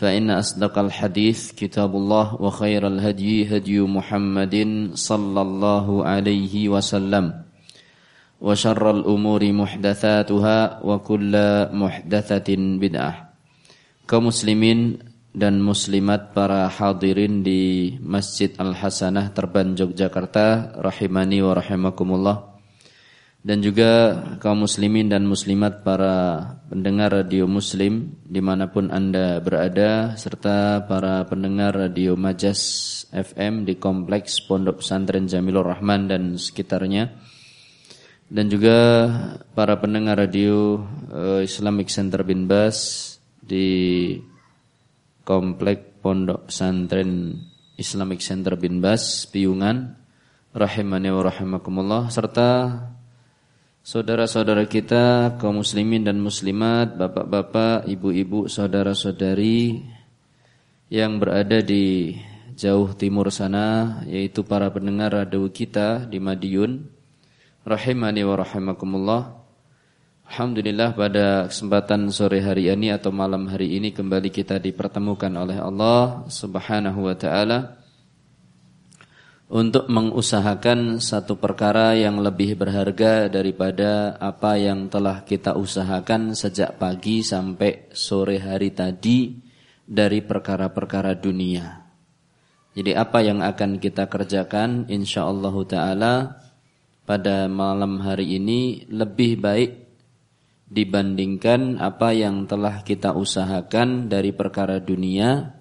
فإن أصدق الحديث كتاب الله وخير الهدي هدي محمد صلى الله عليه وسلم وشر الأمور محدثاتها وكل محدثة بدعة كمسلمين dan muslimat para hadirin di Masjid Al-Hasanah Terban Yogyakarta rahimani wa rahimakumullah dan juga kaum muslimin dan muslimat para pendengar radio muslim di mana pun anda berada serta para pendengar radio Majas FM di kompleks Pondok Pesantren Jamilur Rahman dan sekitarnya. Dan juga para pendengar radio uh, Islamic Center Bin Bas di kompleks Pondok Pesantren Islamic Center Bin Bas Piungan rahimani wa rahimakumullah. Serta Saudara-saudara kita kaum muslimin dan muslimat, bapak-bapak, ibu-ibu, saudara-saudari yang berada di jauh timur sana yaitu para pendengar radio kita di Madiun rahimani wa rahimakumullah. Alhamdulillah pada kesempatan sore hari ini atau malam hari ini kembali kita dipertemukan oleh Allah Subhanahu wa taala untuk mengusahakan satu perkara yang lebih berharga daripada apa yang telah kita usahakan sejak pagi sampai sore hari tadi dari perkara-perkara dunia. Jadi apa yang akan kita kerjakan insyaallah taala pada malam hari ini lebih baik dibandingkan apa yang telah kita usahakan dari perkara dunia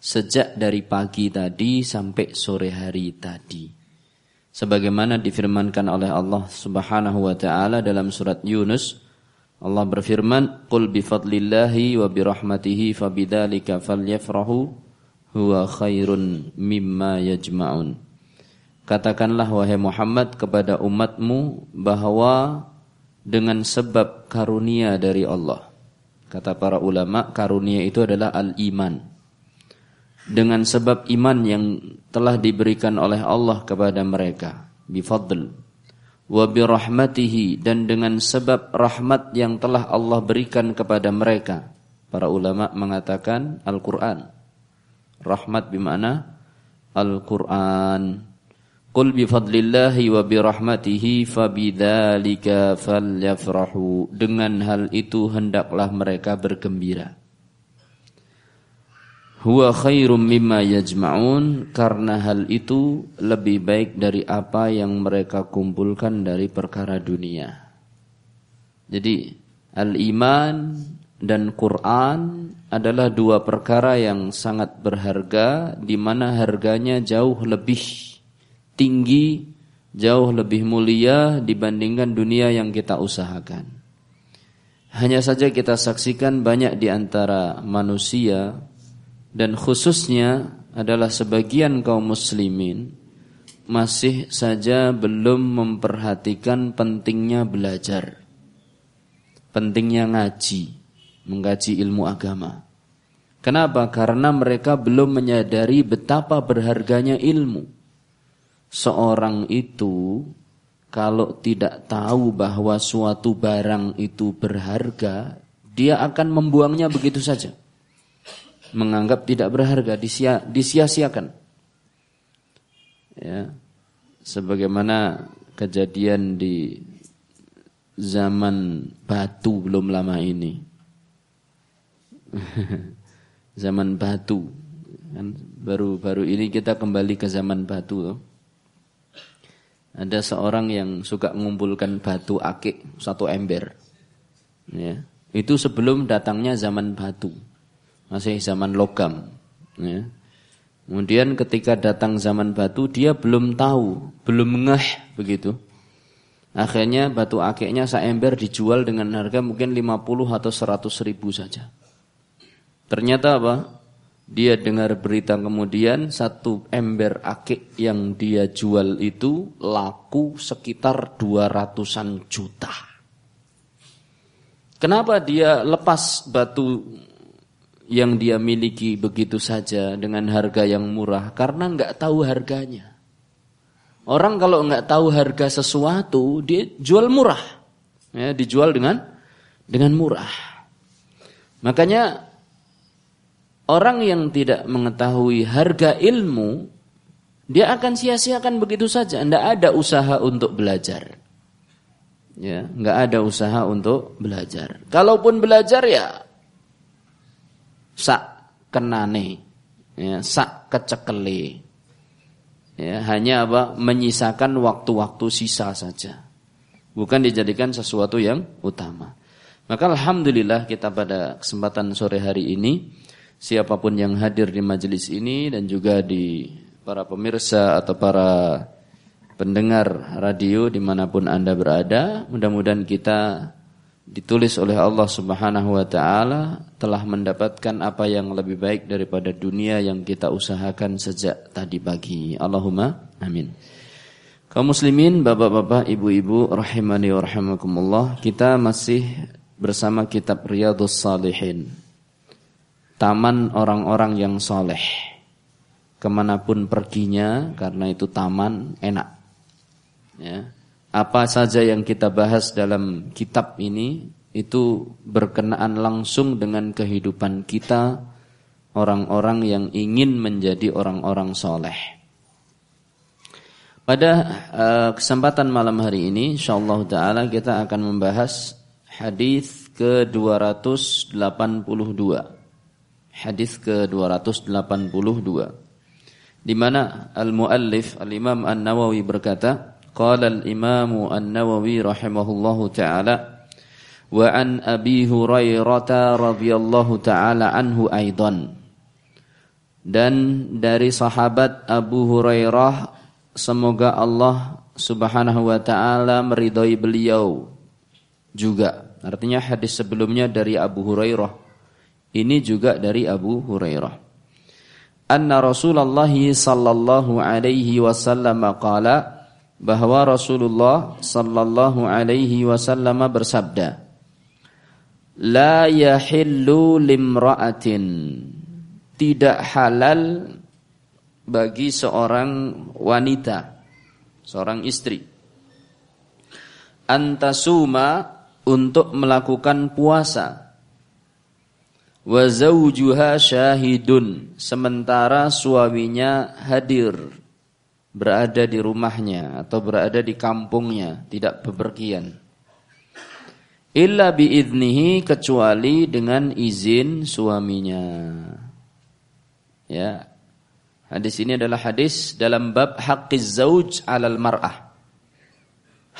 sejak dari pagi tadi sampai sore hari tadi. Sebagaimana difirmankan oleh Allah Subhanahu wa taala dalam surat Yunus, Allah berfirman, "Qul bi fadlillahi wa bi rahmatihi fabidzalika falyafrahu huwa khairun mimma yajma'un." Katakanlah wahai Muhammad kepada umatmu bahwa dengan sebab karunia dari Allah. Kata para ulama, karunia itu adalah al-iman dengan sebab iman yang telah diberikan oleh Allah kepada mereka bifadl wa birahmatihi dan dengan sebab rahmat yang telah Allah berikan kepada mereka. Para ulama mengatakan Al-Qur'an. Rahmat bimana Al-Qur'an. Qul bifadlillahi wa birahmatihi fabidzalika falyafrahu. Dengan hal itu hendaklah mereka bergembira huwa khairum mimma yajma'un karena hal itu lebih baik dari apa yang mereka kumpulkan dari perkara dunia. Jadi al-iman dan Quran adalah dua perkara yang sangat berharga di mana harganya jauh lebih tinggi, jauh lebih mulia dibandingkan dunia yang kita usahakan. Hanya saja kita saksikan banyak di antara manusia dan khususnya adalah sebagian kaum muslimin masih saja belum memperhatikan pentingnya belajar. Pentingnya ngaji, mengkaji ilmu agama. Kenapa? Karena mereka belum menyadari betapa berharganya ilmu. Seorang itu kalau tidak tahu bahwa suatu barang itu berharga, dia akan membuangnya begitu saja menganggap tidak berharga, disia, disia-siakan. Ya. Sebagaimana kejadian di zaman batu belum lama ini. zaman batu. Kan baru-baru ini kita kembali ke zaman batu. Ada seorang yang suka mengumpulkan batu akik satu ember. Ya. Itu sebelum datangnya zaman batu. Masih zaman logam. Ya. Kemudian ketika datang zaman batu dia belum tahu, belum ngeh begitu. Akhirnya batu akiknya seember dijual dengan harga mungkin 50 atau 100 ribu saja. Ternyata apa? Dia dengar berita kemudian satu ember akik yang dia jual itu laku sekitar 200-an juta. Kenapa dia lepas batu yang dia miliki begitu saja dengan harga yang murah karena nggak tahu harganya. Orang kalau nggak tahu harga sesuatu dia jual murah, ya, dijual dengan dengan murah. Makanya orang yang tidak mengetahui harga ilmu dia akan sia-siakan begitu saja. Tidak ada usaha untuk belajar. Ya, nggak ada usaha untuk belajar. Kalaupun belajar ya sak kenane. Ya sak kecekele. Ya hanya apa? Menyisakan waktu-waktu sisa saja. Bukan dijadikan sesuatu yang utama. Maka alhamdulillah kita pada kesempatan sore hari ini siapa pun yang hadir di majelis ini dan juga di para pemirsa atau para pendengar radio di mana pun anda berada mudah-mudahan kita ditulis oleh Allah Subhanahu wa taala telah mendapatkan apa yang lebih baik daripada dunia yang kita usahakan sejak tadi pagi. Allahumma amin. Kaum muslimin, bapak-bapak, ibu-ibu rahimani wa rahimakumullah, kita masih bersama kitab Riyadhus Salihin. Taman orang-orang yang soleh. Ke mana pun perginya, karena itu taman enak. Ya apa saja yang kita bahas dalam kitab ini itu berkenaan langsung dengan kehidupan kita orang-orang yang ingin menjadi orang-orang soleh. Pada uh, kesempatan malam hari ini insyaallah taala kita akan membahas hadis ke-282. Hadis ke-282 di mana al-muallif al-Imam An-Nawawi berkata قال الإمام النووي رحمه الله تعالى وعن أبي هريرة رضي الله تعالى عنه أيضا dan dari sahabat Abu Hurairah semoga Allah Subhanahu wa taala meridhai beliau juga artinya hadis sebelumnya dari Abu Hurairah ini juga dari Abu Hurairah anna Rasulullah sallallahu alaihi wasallam qala bahwa Rasulullah sallallahu alaihi wasallam bersabda La yahillu limra'atin. Tidak halal bagi seorang wanita seorang istri antasuma untuk melakukan puasa. Wa zawjuha syahidun sementara suaminya hadir berada di rumahnya atau berada di kampungnya, tidak bepergian. Illa biidnihi kecuali dengan izin suaminya. Ya. Hadis ini adalah hadis dalam bab haqqiz zauj 'alal mar'ah.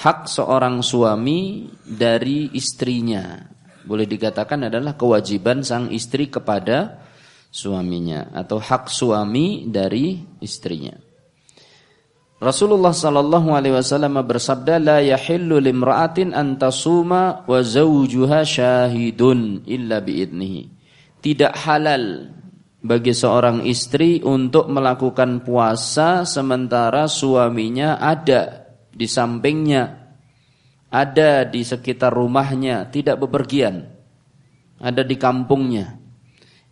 Hak seorang suami dari istrinya. Boleh dikatakan adalah kewajiban sang istri kepada suaminya atau hak suami dari istrinya. Rasulullah sallallahu alaihi wasallam bersabda la yahillu limra'atin an tasuma wa zawjuha syahidun illa. Tidak halal bagi seorang istri untuk melakukan puasa sementara suaminya ada di sampingnya, ada di sekitar rumahnya, tidak bepergian, ada di kampungnya.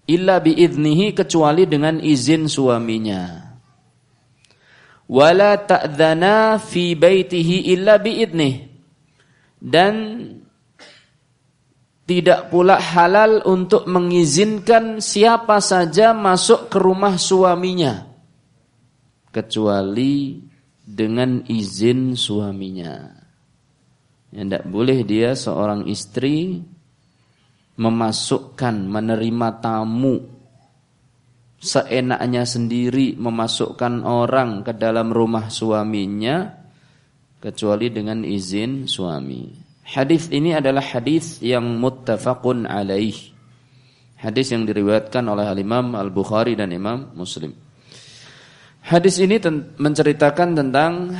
Illa biidnihi kecuali dengan izin suaminya wala ta'dhana fi baitihi illa biidnih dan tidak pula halal untuk mengizinkan siapa saja masuk ke rumah suaminya kecuali dengan izin suaminya. Ya, tidak boleh dia seorang istri memasukkan menerima tamu seenaknya sendiri memasukkan orang ke dalam rumah suaminya kecuali dengan izin suami. Hadis ini adalah hadis yang muttafaqun alaih. Hadis yang diriwayatkan oleh Imam Al-Bukhari dan Imam Muslim. Hadis ini menceritakan tentang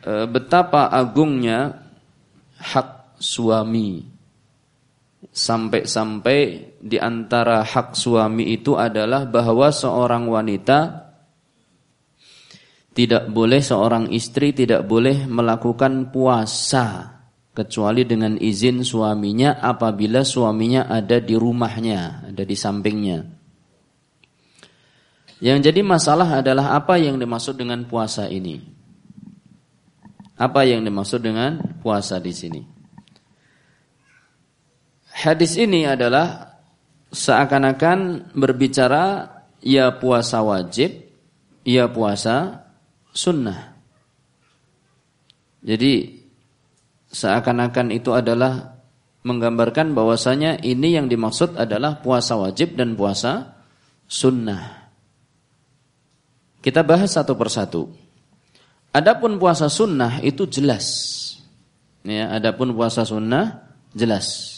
e, betapa agungnya hak suami. Sampai-sampai di antara hak suami itu adalah bahwa seorang wanita tidak boleh seorang istri tidak boleh melakukan puasa kecuali dengan izin suaminya apabila suaminya ada di rumahnya, ada di sampingnya. Yang jadi masalah adalah apa yang dimaksud dengan puasa ini. Apa yang dimaksud dengan puasa di sini? Hadis ini adalah seakan-akan berbicara ya puasa wajib, ya puasa sunnah. Jadi seakan-akan itu adalah menggambarkan bahwasanya ini yang dimaksud adalah puasa wajib dan puasa sunnah. Kita bahas satu persatu. Adapun puasa sunnah itu jelas. Ya, adapun puasa sunnah jelas.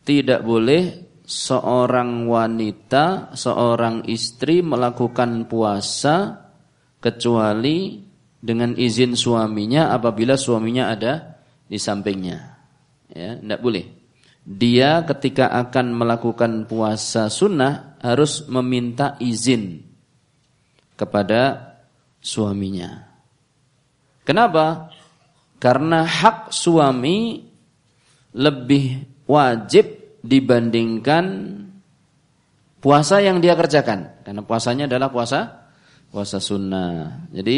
Tidak boleh seorang wanita, seorang istri melakukan puasa kecuali dengan izin suaminya apabila suaminya ada di sampingnya. Ya, tidak boleh. Dia ketika akan melakukan puasa sunnah harus meminta izin kepada suaminya. Kenapa? Karena hak suami lebih wajib dibandingkan puasa yang dia kerjakan. Karena puasanya adalah puasa puasa sunnah. Jadi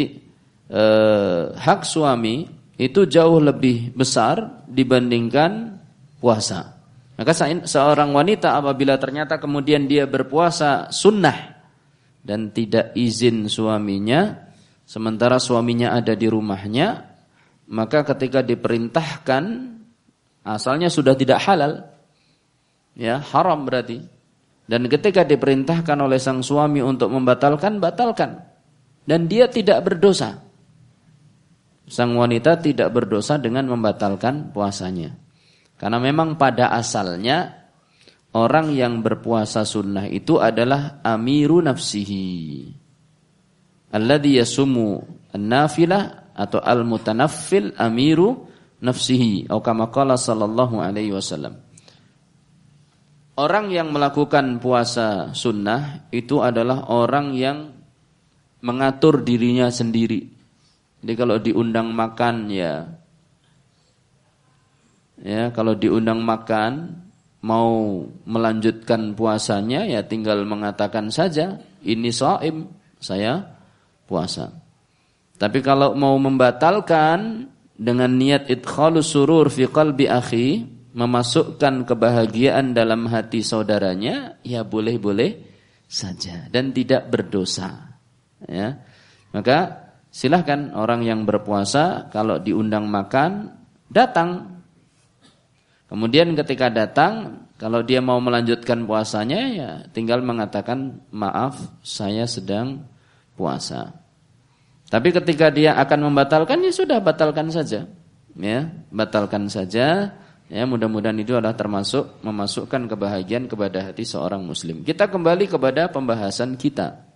eh, hak suami itu jauh lebih besar dibandingkan puasa. Maka seorang wanita apabila ternyata kemudian dia berpuasa sunnah dan tidak izin suaminya, sementara suaminya ada di rumahnya, maka ketika diperintahkan asalnya sudah tidak halal, ya haram berarti. Dan ketika diperintahkan oleh sang suami untuk membatalkan, batalkan. Dan dia tidak berdosa sang wanita tidak berdosa dengan membatalkan puasanya. Karena memang pada asalnya orang yang berpuasa sunnah itu adalah amiru nafsihi. Alladhi yasumu an-nafilah atau al-mutanaffil amiru nafsihi. Atau kama qala sallallahu alaihi wasallam. Orang yang melakukan puasa sunnah itu adalah orang yang mengatur dirinya sendiri jadi kalau diundang makan ya ya kalau diundang makan mau melanjutkan puasanya ya tinggal mengatakan saja ini soim saya puasa. Tapi kalau mau membatalkan dengan niat idkhalus surur fi qalbi akhi, memasukkan kebahagiaan dalam hati saudaranya, ya boleh-boleh saja dan tidak berdosa. Ya. Maka Silahkan orang yang berpuasa kalau diundang makan datang. Kemudian ketika datang kalau dia mau melanjutkan puasanya ya tinggal mengatakan maaf saya sedang puasa. Tapi ketika dia akan membatalkan ya sudah batalkan saja. Ya, batalkan saja. Ya, mudah-mudahan itu adalah termasuk memasukkan kebahagiaan kepada hati seorang muslim. Kita kembali kepada pembahasan kita.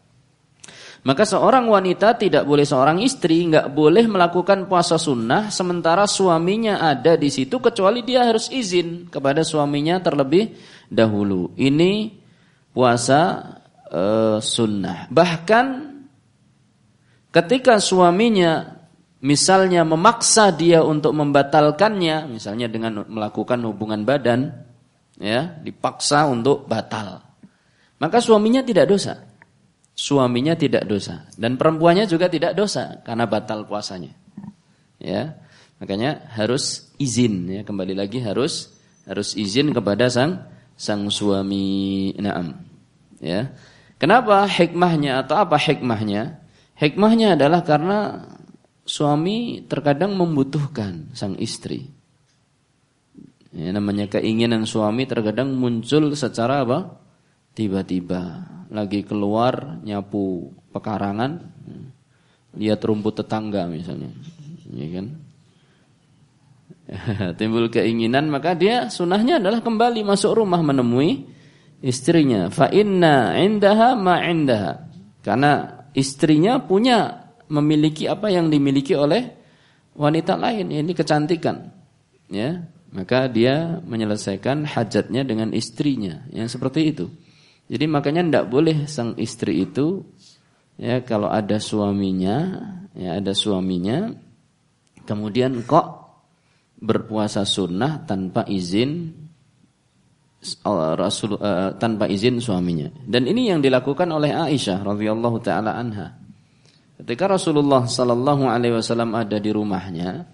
Maka seorang wanita tidak boleh seorang istri nggak boleh melakukan puasa sunnah sementara suaminya ada di situ kecuali dia harus izin kepada suaminya terlebih dahulu. Ini puasa e, sunnah. Bahkan ketika suaminya misalnya memaksa dia untuk membatalkannya, misalnya dengan melakukan hubungan badan, ya dipaksa untuk batal, maka suaminya tidak dosa suaminya tidak dosa dan perempuannya juga tidak dosa karena batal puasanya. Ya. Makanya harus izin ya, kembali lagi harus harus izin kepada sang sang suami. Naam. Ya. Kenapa hikmahnya atau apa hikmahnya? Hikmahnya adalah karena suami terkadang membutuhkan sang istri. Ya, namanya keinginan suami terkadang muncul secara apa? Tiba-tiba lagi keluar nyapu pekarangan, lihat rumput tetangga misalnya, ya kan? timbul keinginan maka dia sunahnya adalah kembali masuk rumah menemui istrinya. Fa inna indaha ma indaha. Karena istrinya punya memiliki apa yang dimiliki oleh wanita lain. Ini kecantikan. Ya, maka dia menyelesaikan hajatnya dengan istrinya yang seperti itu. Jadi makanya tidak boleh sang istri itu ya kalau ada suaminya, ya ada suaminya kemudian kok berpuasa sunnah tanpa izin Rasul uh, tanpa izin suaminya. Dan ini yang dilakukan oleh Aisyah radhiyallahu taala anha. Ketika Rasulullah sallallahu alaihi wasallam ada di rumahnya,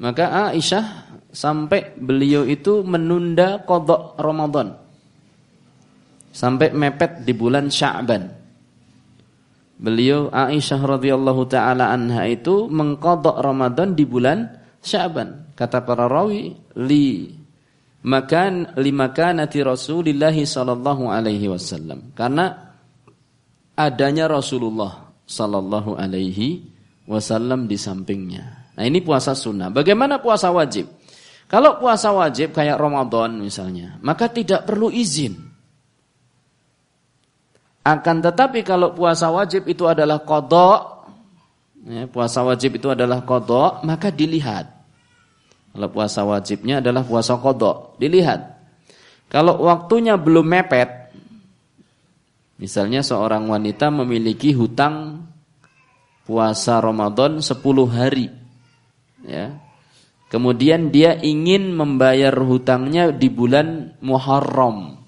maka Aisyah sampai beliau itu menunda kodok Ramadan. Sampai mepet di bulan Sya'ban. Beliau Aisyah radhiyallahu taala anha itu mengkodok Ramadan di bulan Sya'ban. Kata para rawi, li makan limakanati Rasulillah sallallahu alaihi wasallam. Karena adanya Rasulullah sallallahu alaihi wasallam di sampingnya. Nah, ini puasa sunnah. Bagaimana puasa wajib? Kalau puasa wajib kayak Ramadan misalnya, maka tidak perlu izin. Akan tetapi kalau puasa wajib itu adalah kodok, ya, puasa wajib itu adalah kodok, maka dilihat. Kalau puasa wajibnya adalah puasa kodok, dilihat. Kalau waktunya belum mepet, Misalnya seorang wanita memiliki hutang puasa Ramadan 10 hari. Ya. Kemudian dia ingin membayar hutangnya di bulan Muharram.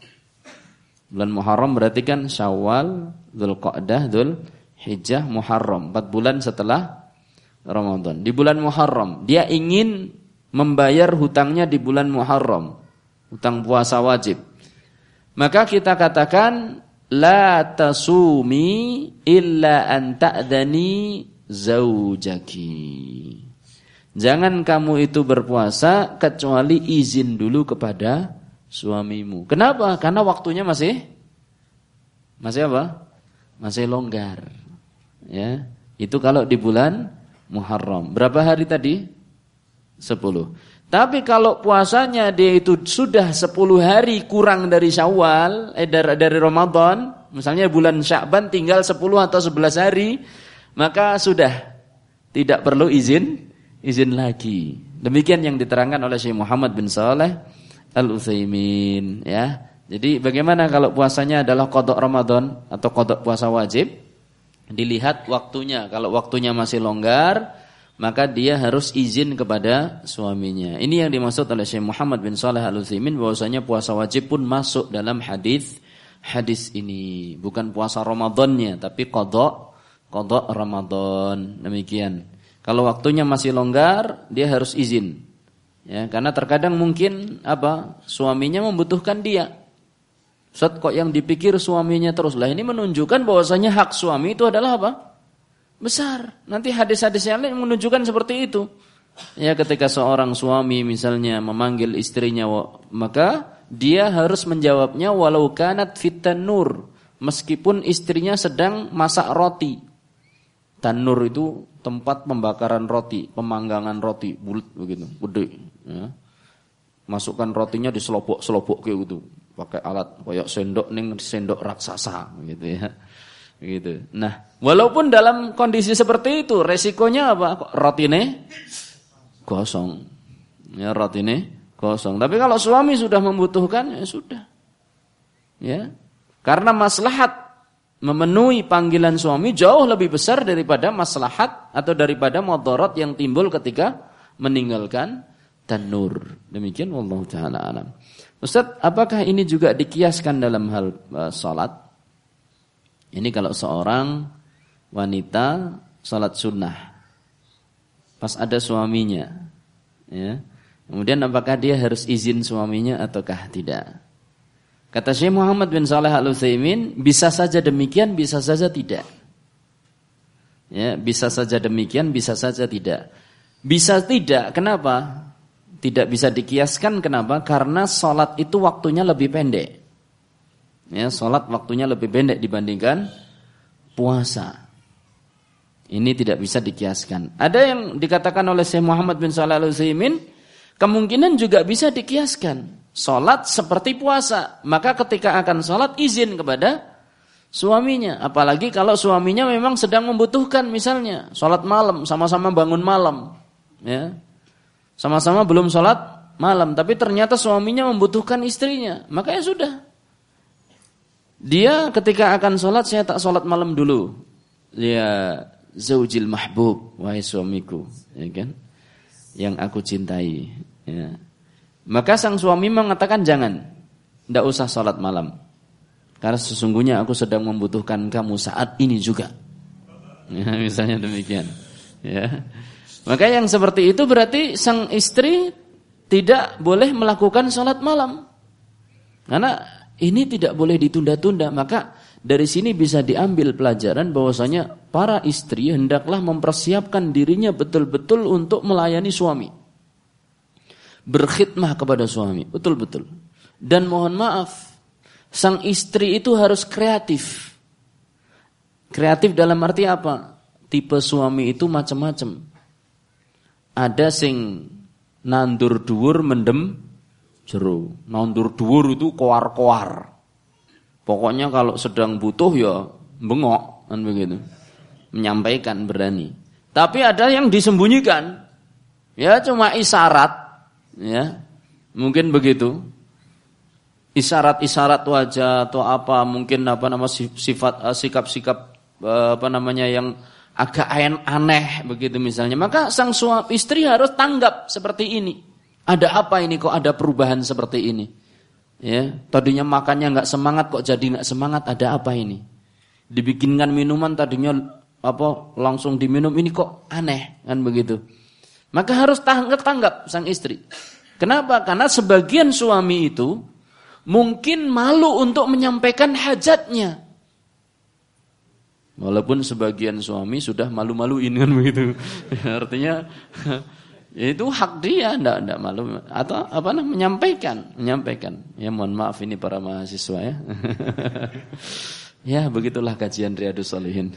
Bulan Muharram berarti kan Syawal, Dzulqa'dah, Dzulhijjah, Muharram. 4 bulan setelah Ramadan. Di bulan Muharram dia ingin membayar hutangnya di bulan Muharram. Hutang puasa wajib. Maka kita katakan la tasumi illa an ta'dani zaujaki. Jangan kamu itu berpuasa kecuali izin dulu kepada suamimu. Kenapa? Karena waktunya masih masih apa? Masih longgar. Ya. Itu kalau di bulan Muharram. Berapa hari tadi? Sepuluh. Tapi kalau puasanya dia itu sudah 10 hari kurang dari Syawal, eh dari, dari Ramadan, misalnya bulan Sya'ban tinggal 10 atau 11 hari, maka sudah tidak perlu izin izin lagi. Demikian yang diterangkan oleh Syekh Muhammad bin Saleh Al-Utsaimin ya. Jadi bagaimana kalau puasanya adalah kodok Ramadan atau kodok puasa wajib? Dilihat waktunya. Kalau waktunya masih longgar, maka dia harus izin kepada suaminya. Ini yang dimaksud oleh Syekh Muhammad bin Saleh Al-Utsaimin bahwasanya puasa wajib pun masuk dalam hadis hadis ini, bukan puasa Ramadannya tapi qada qada Ramadan. Demikian. Kalau waktunya masih longgar, dia harus izin. Ya, karena terkadang mungkin apa? Suaminya membutuhkan dia. Ustaz kok yang dipikir suaminya terus lah ini menunjukkan bahwasanya hak suami itu adalah apa? Besar. Nanti hadis-hadis yang lain menunjukkan seperti itu. Ya ketika seorang suami misalnya memanggil istrinya maka dia harus menjawabnya walau kanat fitan nur meskipun istrinya sedang masak roti. Tanur itu tempat pembakaran roti, pemanggangan roti, bulat begitu, gede. Ya. Masukkan rotinya di selopok-selopok kayak gitu, pakai alat kayak sendok ning sendok raksasa gitu ya. Gitu. Nah, walaupun dalam kondisi seperti itu, resikonya apa? Rotine kosong. Ya, rotine kosong. Tapi kalau suami sudah membutuhkan, ya sudah. Ya. Karena maslahat memenuhi panggilan suami jauh lebih besar daripada maslahat atau daripada motorot yang timbul ketika meninggalkan tanur. Demikian wallahu taala alam. Ustaz, apakah ini juga dikiaskan dalam hal uh, salat? Ini kalau seorang wanita salat sunnah pas ada suaminya, ya. Kemudian apakah dia harus izin suaminya ataukah tidak? Kata Syekh Muhammad bin Saleh Al Utsaimin, bisa saja demikian, bisa saja tidak. Ya, bisa saja demikian, bisa saja tidak. Bisa tidak, kenapa? Tidak bisa dikiaskan kenapa? Karena salat itu waktunya lebih pendek. Ya, salat waktunya lebih pendek dibandingkan puasa. Ini tidak bisa dikiaskan. Ada yang dikatakan oleh Syekh Muhammad bin Shalih Al-Utsaimin, Kemungkinan juga bisa dikiaskan. Sholat seperti puasa. Maka ketika akan sholat izin kepada suaminya. Apalagi kalau suaminya memang sedang membutuhkan misalnya. Sholat malam, sama-sama bangun malam. ya Sama-sama belum sholat malam. Tapi ternyata suaminya membutuhkan istrinya. Maka ya sudah. Dia ketika akan sholat, saya tak sholat malam dulu. Ya zaujil mahbub, wahai suamiku. Ya kan? Yang aku cintai. Ya. Maka sang suami mengatakan jangan, tidak usah sholat malam. Karena sesungguhnya aku sedang membutuhkan kamu saat ini juga. Ya, misalnya demikian. Ya. Maka yang seperti itu berarti sang istri tidak boleh melakukan sholat malam. Karena ini tidak boleh ditunda-tunda. Maka dari sini bisa diambil pelajaran bahwasanya para istri hendaklah mempersiapkan dirinya betul-betul untuk melayani suami berkhidmah kepada suami. Betul-betul. Dan mohon maaf, sang istri itu harus kreatif. Kreatif dalam arti apa? Tipe suami itu macam-macam. Ada sing nandur dhuwur mendem jeru. Nandur dhuwur itu koar-koar. Pokoknya kalau sedang butuh ya bengok kan begitu. Menyampaikan berani. Tapi ada yang disembunyikan. Ya cuma isyarat ya mungkin begitu isyarat-isyarat wajah atau apa mungkin apa nama sifat eh, sikap-sikap eh, apa namanya yang agak aneh begitu misalnya maka sang suami istri harus tanggap seperti ini ada apa ini kok ada perubahan seperti ini ya tadinya makannya nggak semangat kok jadi nggak semangat ada apa ini dibikinkan minuman tadinya apa langsung diminum ini kok aneh kan begitu maka harus tanggap tanggap sang istri. Kenapa? Karena sebagian suami itu mungkin malu untuk menyampaikan hajatnya. Walaupun sebagian suami sudah malu-maluin kan begitu. Artinya itu hak dia, ndak ndak malu atau apa namanya menyampaikan, menyampaikan. Ya mohon maaf ini para mahasiswa ya. ya begitulah kajian Riyadus Solihin.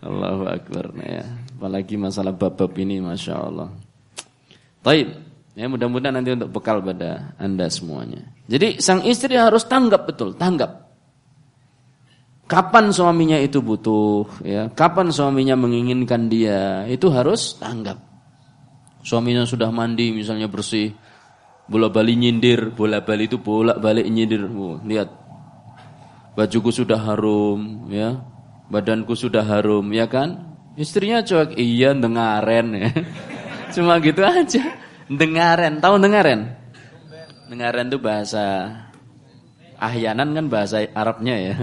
Allahu Akbar ya. Apalagi masalah bab-bab ini Masya Allah. Taib. Ya, mudah-mudahan nanti untuk bekal pada Anda semuanya. Jadi sang istri harus tanggap betul, tanggap. Kapan suaminya itu butuh, ya, kapan suaminya menginginkan dia, itu harus tanggap. Suaminya sudah mandi, misalnya bersih, bola bali nyindir, bola bali itu bolak balik nyindir. Oh, lihat, bajuku sudah harum, ya, badanku sudah harum, ya kan? Istrinya cuek, iya dengaren ya. Cuma gitu aja. Dengaren, tahu dengaren? Dengaren itu bahasa ahyanan kan bahasa Arabnya ya.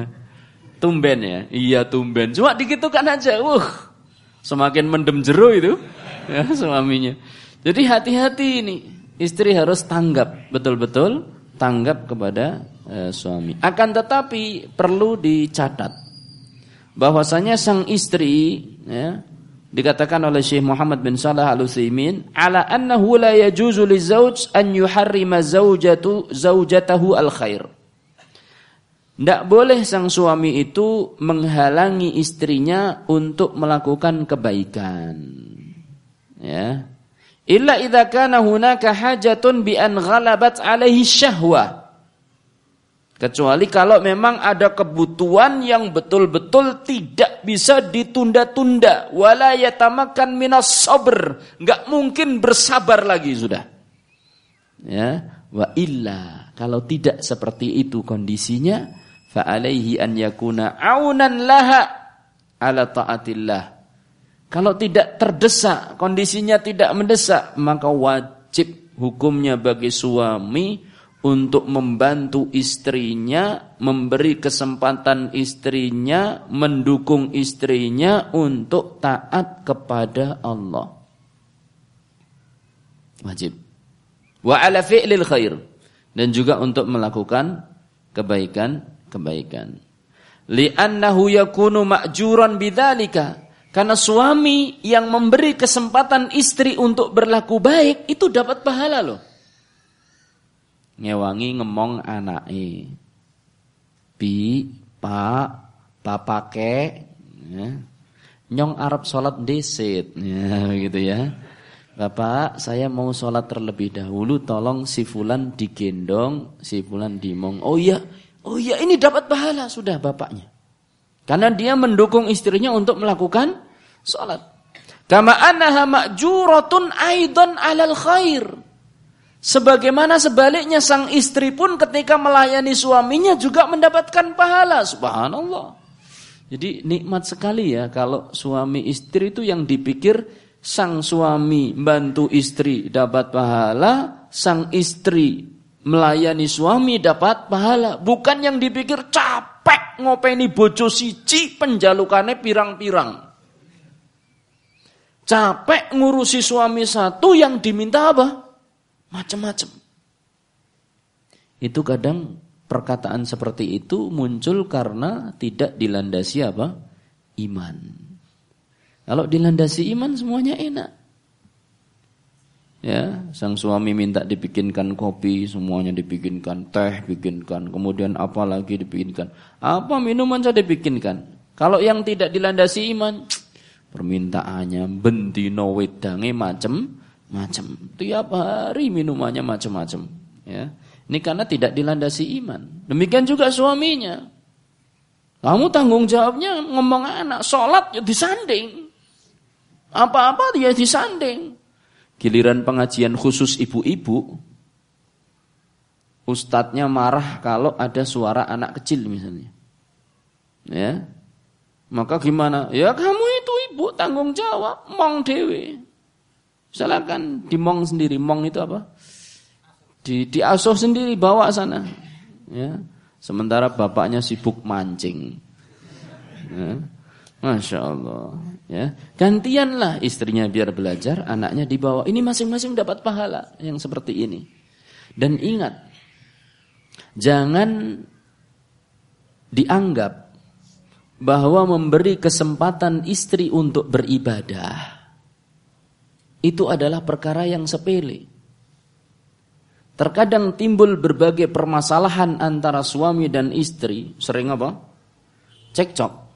Tumben ya, iya tumben. Cuma kan aja, uh, semakin mendem jeru itu ya, suaminya. Jadi hati-hati ini, istri harus tanggap betul-betul tanggap kepada uh, suami. Akan tetapi perlu dicatat bahwasanya sang istri ya, dikatakan oleh Syekh Muhammad bin Salah Al-Utsaimin ala annahu la yajuzu lizauj an yuharrima zaujatu zaujatahu al-khair. Tidak boleh sang suami itu menghalangi istrinya untuk melakukan kebaikan. Ya. Illa idza kana hunaka hajatun bi an ghalabat alaihi syahwah. Kecuali kalau memang ada kebutuhan yang betul-betul tidak bisa ditunda-tunda. Wala yatamakan minas sabr. Enggak mungkin bersabar lagi sudah. Ya, wa illa kalau tidak seperti itu kondisinya fa alaihi an yakuna aunan laha ala taatillah. Kalau tidak terdesak, kondisinya tidak mendesak, maka wajib hukumnya bagi suami untuk membantu istrinya, memberi kesempatan istrinya, mendukung istrinya untuk taat kepada Allah. Wajib. Wa ala fi'lil khair dan juga untuk melakukan kebaikan-kebaikan. Li'annahu yakunu ma'juran bidzalika. Karena suami yang memberi kesempatan istri untuk berlaku baik itu dapat pahala loh ngewangi ngemong anake. Bi, Pak, bapake ya. Nyong Arab salat desit ya gitu ya. Bapak, saya mau sholat terlebih dahulu, tolong si Fulan digendong, si Fulan dimong. Oh iya, oh iya ini dapat pahala, sudah bapaknya. Karena dia mendukung istrinya untuk melakukan sholat. Kama annaha ma'juratun aidan alal khair. Sebagaimana sebaliknya sang istri pun ketika melayani suaminya juga mendapatkan pahala. Subhanallah. Jadi nikmat sekali ya kalau suami istri itu yang dipikir sang suami bantu istri dapat pahala, sang istri melayani suami dapat pahala. Bukan yang dipikir capek ngopeni bojo siji penjalukane pirang-pirang. Capek ngurusi suami satu yang diminta apa? Macam-macam. Itu kadang perkataan seperti itu muncul karena tidak dilandasi apa? Iman. Kalau dilandasi iman semuanya enak. Ya, sang suami minta dibikinkan kopi, semuanya dibikinkan, teh bikinkan, kemudian apa lagi dibikinkan. Apa minuman saja dibikinkan. Kalau yang tidak dilandasi iman, permintaannya bentino wedange macem macem. Tiap hari minumannya macam-macam, ya. Ini karena tidak dilandasi iman. Demikian juga suaminya. Kamu tanggung jawabnya ngomong anak, sholat ya disanding. Apa-apa dia disanding. Giliran pengajian khusus ibu-ibu, ustadznya marah kalau ada suara anak kecil misalnya. Ya. Maka gimana? Ya kamu itu ibu tanggung jawab, mong dewe. Silakan dimong sendiri. Mong itu apa? Di diasuh sendiri bawa sana. Ya. Sementara bapaknya sibuk mancing. Ya. Masya Allah. Ya, gantianlah istrinya biar belajar, anaknya dibawa. Ini masing-masing dapat pahala yang seperti ini. Dan ingat, jangan dianggap bahwa memberi kesempatan istri untuk beribadah itu adalah perkara yang sepele. Terkadang timbul berbagai permasalahan antara suami dan istri, sering apa? Cekcok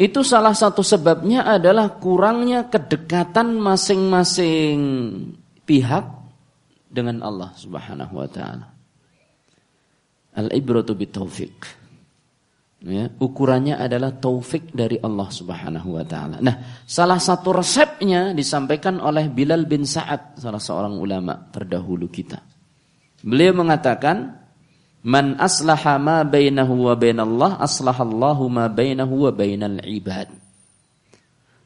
itu salah satu sebabnya adalah kurangnya kedekatan masing-masing pihak dengan Allah Subhanahu wa taala. Al-ibratu bitaufik. Ya, ukurannya adalah taufik dari Allah Subhanahu wa taala. Nah, salah satu resepnya disampaikan oleh Bilal bin Sa'ad, salah seorang ulama terdahulu kita. Beliau mengatakan, Man aslaha ma bainahu wa bainallah aslahallahu ma bainahu wa bainal ibad.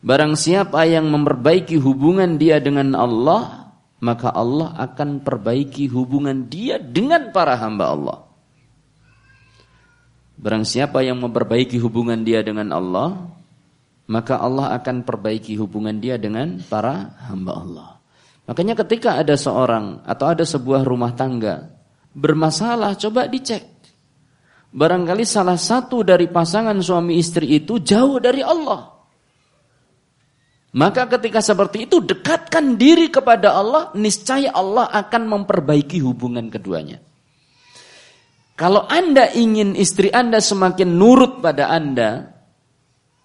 Barang siapa yang memperbaiki hubungan dia dengan Allah, maka Allah akan perbaiki hubungan dia dengan para hamba Allah. Barang siapa yang memperbaiki hubungan dia dengan Allah, maka Allah akan perbaiki hubungan dia dengan para hamba Allah. Makanya ketika ada seorang atau ada sebuah rumah tangga bermasalah, coba dicek. Barangkali salah satu dari pasangan suami istri itu jauh dari Allah. Maka ketika seperti itu dekatkan diri kepada Allah, niscaya Allah akan memperbaiki hubungan keduanya. Kalau Anda ingin istri Anda semakin nurut pada Anda,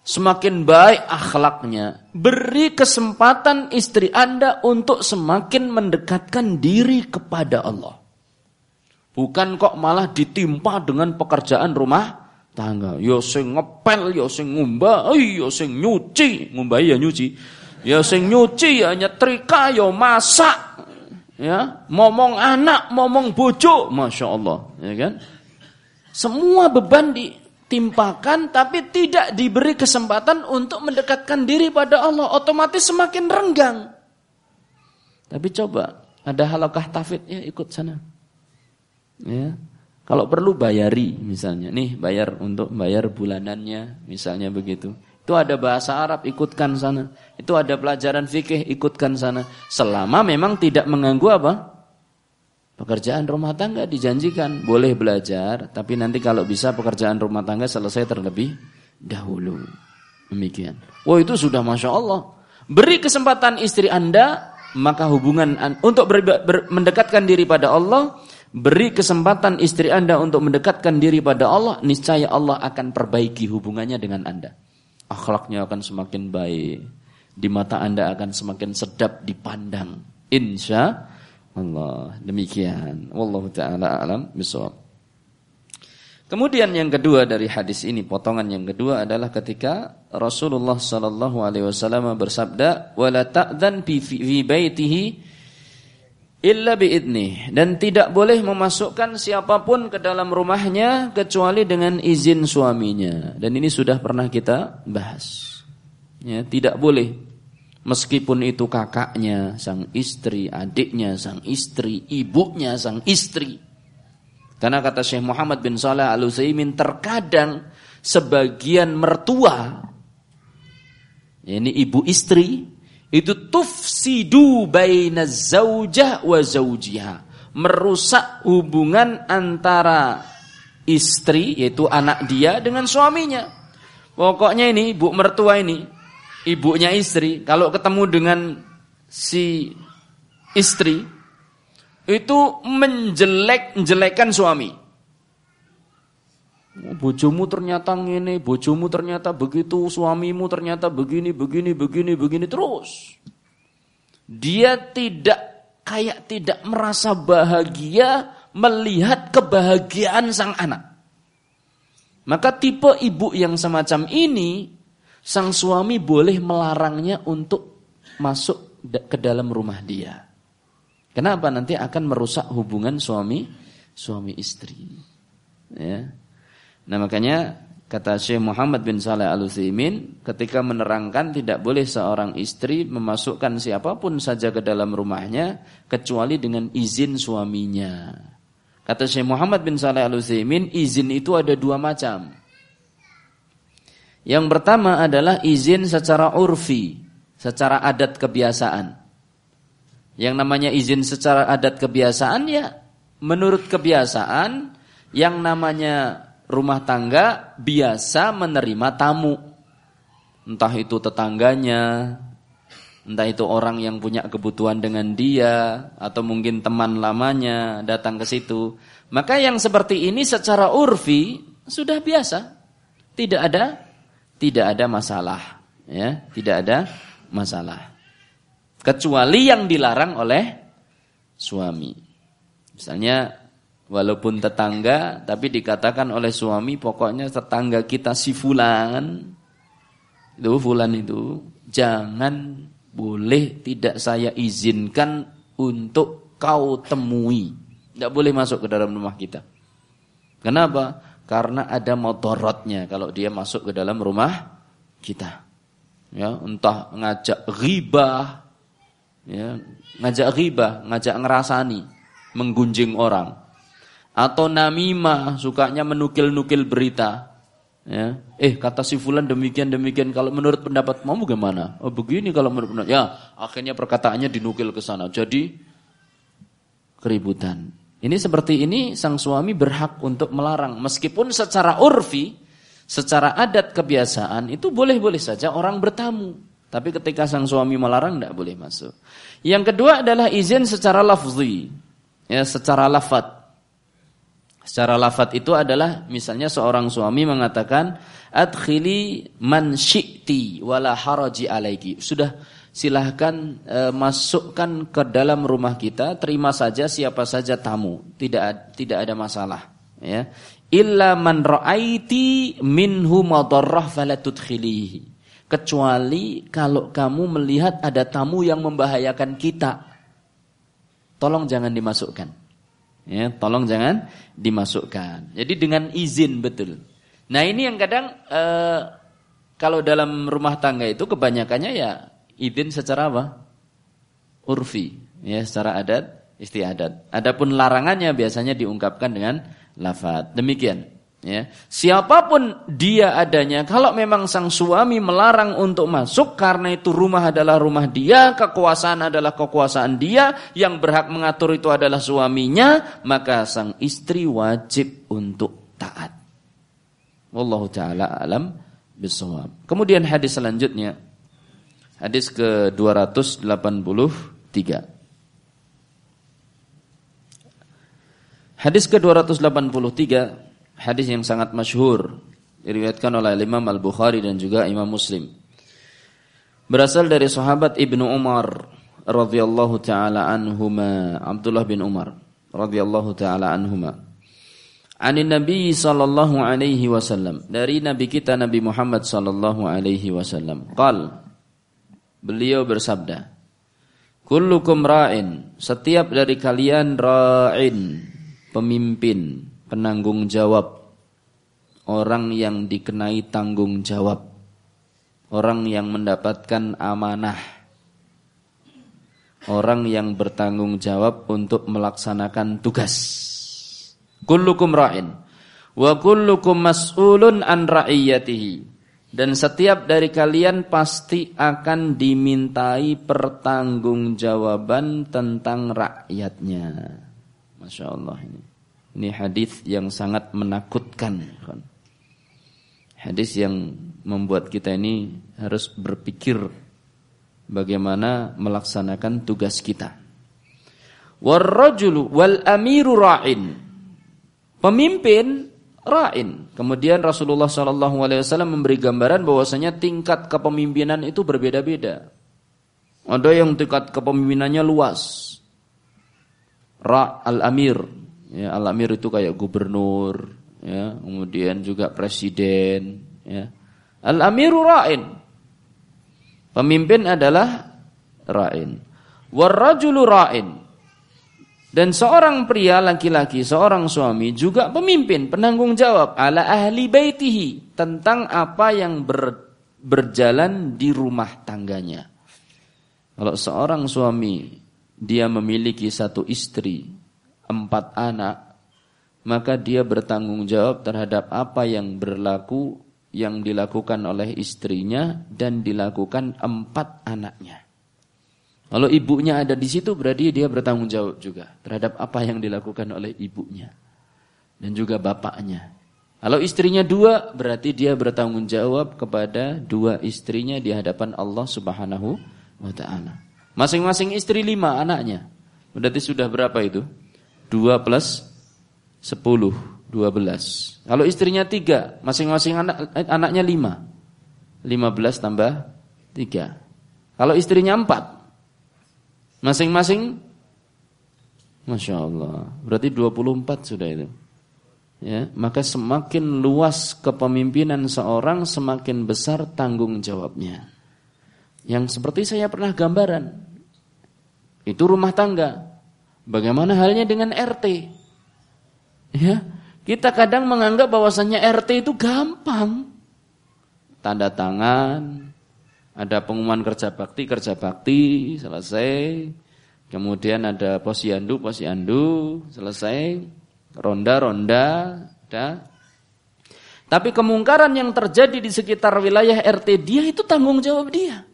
semakin baik akhlaknya, beri kesempatan istri Anda untuk semakin mendekatkan diri kepada Allah. Bukan kok malah ditimpa dengan pekerjaan rumah tangga. Yo ya sing ngepel, yo ya sing ngumba, yo ya sing nyuci, ngumba ya nyuci. Yo sing nyuci ya nyetrika, yo masak. Ya, momong anak, momong bojo, Masya Allah. Ya kan? Semua beban ditimpakan tapi tidak diberi kesempatan untuk mendekatkan diri pada Allah. Otomatis semakin renggang. Tapi coba, ada halakah tafid ya ikut sana. Ya. Kalau perlu bayari misalnya, nih bayar untuk bayar bulanannya misalnya begitu. Itu ada bahasa Arab ikutkan sana. Itu ada pelajaran fikih ikutkan sana. Selama memang tidak mengganggu apa? Pekerjaan rumah tangga dijanjikan boleh belajar, tapi nanti kalau bisa pekerjaan rumah tangga selesai terlebih dahulu. Demikian. Wah itu sudah masya Allah. Beri kesempatan istri anda maka hubungan untuk ber, ber, mendekatkan diri pada Allah Beri kesempatan istri Anda untuk mendekatkan diri pada Allah, niscaya Allah akan perbaiki hubungannya dengan Anda. Akhlaknya akan semakin baik. di mata Anda akan semakin sedap dipandang. Insya Allah. Demikian. Wallahu taala alam bisawab. Kemudian yang kedua dari hadis ini, potongan yang kedua adalah ketika Rasulullah sallallahu alaihi wasallam bersabda, "Wala ta'dzan fi fi baitihi illa biidni." Dan tidak boleh memasukkan siapa pun ke dalam rumahnya kecuali dengan izin suaminya. Dan ini sudah pernah kita bahas. Ya, tidak boleh meskipun itu kakaknya, sang istri, adiknya, sang istri, ibunya, sang istri karena kata Syekh Muhammad bin Saleh Al Utsaimin terkadang sebagian mertua ini ibu istri itu tufsidu baina zaujah wa zaujiha merusak hubungan antara istri yaitu anak dia dengan suaminya. Pokoknya ini ibu mertua ini, ibunya istri kalau ketemu dengan si istri itu menjelek-jelekan suami. Bojomu ternyata ini, bojomu ternyata begitu, suamimu ternyata begini, begini, begini, begini terus. Dia tidak kayak tidak merasa bahagia melihat kebahagiaan sang anak. Maka tipe ibu yang semacam ini, sang suami boleh melarangnya untuk masuk ke dalam rumah dia. Kenapa nanti akan merusak hubungan suami suami istri. Ya. Nah makanya kata Syekh Muhammad bin Saleh Al Utsaimin ketika menerangkan tidak boleh seorang istri memasukkan siapa pun saja ke dalam rumahnya kecuali dengan izin suaminya. Kata Syekh Muhammad bin Saleh Al Utsaimin izin itu ada dua macam. Yang pertama adalah izin secara urfi, secara adat kebiasaan. Yang namanya izin secara adat kebiasaan ya menurut kebiasaan yang namanya rumah tangga biasa menerima tamu. Entah itu tetangganya, entah itu orang yang punya kebutuhan dengan dia atau mungkin teman lamanya datang ke situ. Maka yang seperti ini secara urfi sudah biasa. Tidak ada tidak ada masalah, ya, tidak ada masalah kecuali yang dilarang oleh suami. Misalnya walaupun tetangga tapi dikatakan oleh suami pokoknya tetangga kita si fulan itu fulan itu jangan boleh tidak saya izinkan untuk kau temui. Tidak boleh masuk ke dalam rumah kita. Kenapa? Karena ada motorotnya kalau dia masuk ke dalam rumah kita. Ya, entah ngajak ribah, ya, ngajak riba, ngajak ngerasani, menggunjing orang. Atau namimah, sukanya menukil-nukil berita. Ya. Eh kata si fulan demikian demikian kalau menurut pendapat kamu gimana? Oh begini kalau menurut pendapat. Ya, akhirnya perkataannya dinukil ke sana. Jadi keributan. Ini seperti ini sang suami berhak untuk melarang meskipun secara urfi, secara adat kebiasaan itu boleh-boleh saja orang bertamu. Tapi ketika sang suami melarang tidak boleh masuk. Yang kedua adalah izin secara lafzi. Ya, secara lafat. Secara lafat itu adalah misalnya seorang suami mengatakan adkhili man syi'ti wala haraji alaiki. Sudah silahkan e, masukkan ke dalam rumah kita, terima saja siapa saja tamu, tidak tidak ada masalah, ya. Illa man ra'aiti minhu madarrah fala tudkhilihi kecuali kalau kamu melihat ada tamu yang membahayakan kita. Tolong jangan dimasukkan. Ya, tolong jangan dimasukkan. Jadi dengan izin betul. Nah, ini yang kadang eh, kalau dalam rumah tangga itu kebanyakannya ya izin secara apa? Urfi, ya secara adat, istiadat. Adapun larangannya biasanya diungkapkan dengan lafaz. Demikian. Ya, siapa pun dia adanya, kalau memang sang suami melarang untuk masuk karena itu rumah adalah rumah dia, kekuasaan adalah kekuasaan dia, yang berhak mengatur itu adalah suaminya, maka sang istri wajib untuk taat. Wallahu taala alam bisawab. Kemudian hadis selanjutnya, hadis ke 283. Hadis ke 283 hadis yang sangat masyhur diriwayatkan oleh Imam Al-Bukhari dan juga Imam Muslim. berasal dari sahabat Ibnu Umar radhiyallahu taala anhuma Abdullah bin Umar radhiyallahu taala anhuma. Anin Nabi sallallahu alaihi wasallam. Dari nabi kita Nabi Muhammad sallallahu alaihi wasallam. Qal beliau bersabda Kullukum ra'in setiap dari kalian ra'in pemimpin penanggung jawab orang yang dikenai tanggung jawab orang yang mendapatkan amanah orang yang bertanggung jawab untuk melaksanakan tugas. Kullukum ra'in wa kullukum mas'ulun an ra'iyatihi. Dan setiap dari kalian pasti akan dimintai pertanggungjawaban tentang rakyatnya. Masya Allah ini. Ini hadis yang sangat menakutkan. Hadis yang membuat kita ini harus berpikir bagaimana melaksanakan tugas kita. Warrajulu wal amiru ra'in. Pemimpin ra'in. Kemudian Rasulullah sallallahu alaihi wasallam memberi gambaran bahwasanya tingkat kepemimpinan itu berbeda-beda. Ada yang tingkat kepemimpinannya luas. Ra al-amir. Ya, al-amir itu kayak gubernur, ya, kemudian juga presiden, ya. Al-amiru ra'in. Pemimpin adalah ra'in. Warrajulu ra'in. Dan seorang pria laki-laki, seorang suami juga pemimpin, penanggung jawab ala ahli baitihi tentang apa yang ber, berjalan di rumah tangganya. Kalau seorang suami dia memiliki satu istri, empat anak, maka dia bertanggung jawab terhadap apa yang berlaku yang dilakukan oleh istrinya dan dilakukan empat anaknya. Kalau ibunya ada di situ berarti dia bertanggung jawab juga terhadap apa yang dilakukan oleh ibunya dan juga bapaknya. Kalau istrinya dua berarti dia bertanggung jawab kepada dua istrinya di hadapan Allah Subhanahu wa taala. Masing-masing istri lima anaknya. Berarti sudah berapa itu? Dua plus sepuluh. 12. Kalau istrinya tiga, masing-masing anak, anaknya lima. 15 tambah tiga. Kalau istrinya empat, masing-masing, Masya Allah, berarti 24 sudah itu. Ya, maka semakin luas kepemimpinan seorang, semakin besar tanggung jawabnya. Yang seperti saya pernah gambaran, itu rumah tangga. Bagaimana halnya dengan RT? Ya, kita kadang menganggap bahwasannya RT itu gampang. Tanda tangan, ada pengumuman kerja bakti, kerja bakti, selesai. Kemudian ada posyandu, posyandu, selesai. Ronda-ronda, ada. Tapi kemungkaran yang terjadi di sekitar wilayah RT dia itu tanggung jawab dia.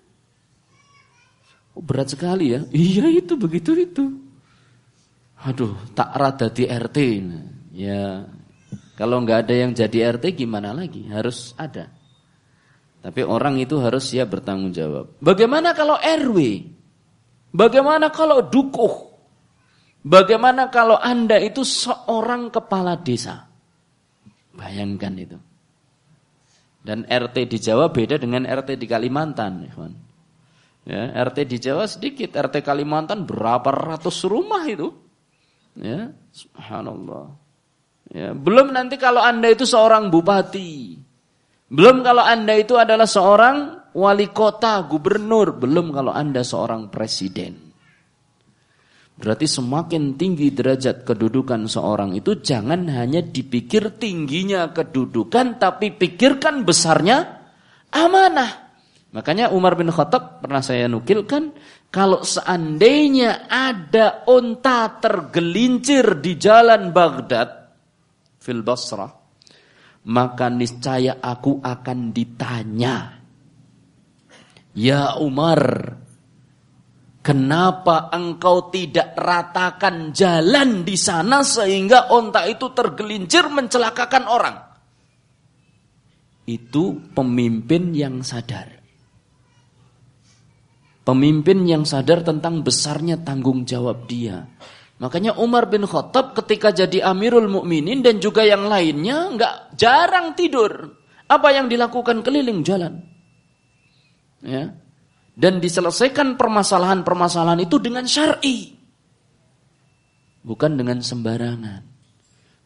Oh, berat sekali ya. Iya itu begitu itu. Aduh, tak rada di RT. Ya, kalau nggak ada yang jadi RT gimana lagi? Harus ada. Tapi orang itu harus siap bertanggung jawab. Bagaimana kalau RW? Bagaimana kalau dukuh? Bagaimana kalau Anda itu seorang kepala desa? Bayangkan itu. Dan RT di Jawa beda dengan RT di Kalimantan. Ya, RT di Jawa sedikit, RT Kalimantan berapa ratus rumah itu. Ya, subhanallah. Ya, belum nanti kalau Anda itu seorang bupati. Belum kalau Anda itu adalah seorang wali kota, gubernur. Belum kalau Anda seorang presiden. Berarti semakin tinggi derajat kedudukan seorang itu jangan hanya dipikir tingginya kedudukan tapi pikirkan besarnya amanah. Makanya Umar bin Khattab pernah saya nukilkan kalau seandainya ada unta tergelincir di jalan Baghdad fil Basrah, maka niscaya aku akan ditanya. Ya Umar, kenapa engkau tidak ratakan jalan di sana sehingga onta itu tergelincir mencelakakan orang? Itu pemimpin yang sadar. Pemimpin yang sadar tentang besarnya tanggung jawab dia. Makanya Umar bin Khattab ketika jadi Amirul Mukminin dan juga yang lainnya nggak jarang tidur. Apa yang dilakukan keliling jalan. Ya. Dan diselesaikan permasalahan-permasalahan itu dengan syar'i. Bukan dengan sembarangan.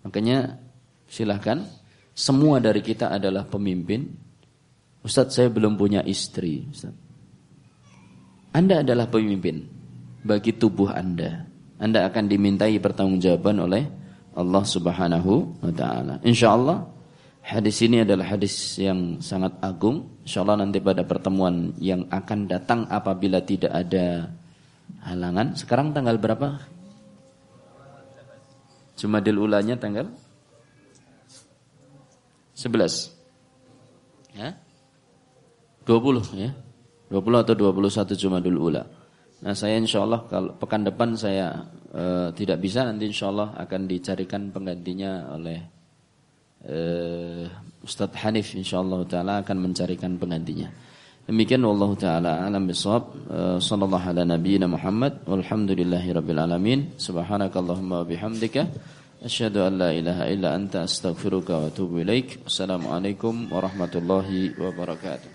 Makanya silahkan semua dari kita adalah pemimpin. Ustadz saya belum punya istri. Ustadz. Anda adalah pemimpin bagi tubuh Anda. Anda akan dimintai pertanggungjawaban oleh Allah Subhanahu wa taala. Insyaallah hadis ini adalah hadis yang sangat agung. Insyaallah nanti pada pertemuan yang akan datang apabila tidak ada halangan. Sekarang tanggal berapa? Jumadil ulanya tanggal 11. Ya? 20 ya. 20 atau 21 Jumadil ula. Nah, saya insya Allah kalau pekan depan saya e, tidak bisa nanti insya Allah akan dicarikan penggantinya oleh e, Ustadz Hanif insya Allah taala akan mencarikan penggantinya. Demikian Allah taala alam bisawab. E, sallallahu ala nabiyina Muhammad walhamdulillahirabbil alamin. Subhanakallahumma bihamdika Asyhadu an la ilaha illa anta astaghfiruka wa atubu ilaik. Assalamualaikum warahmatullahi wabarakatuh.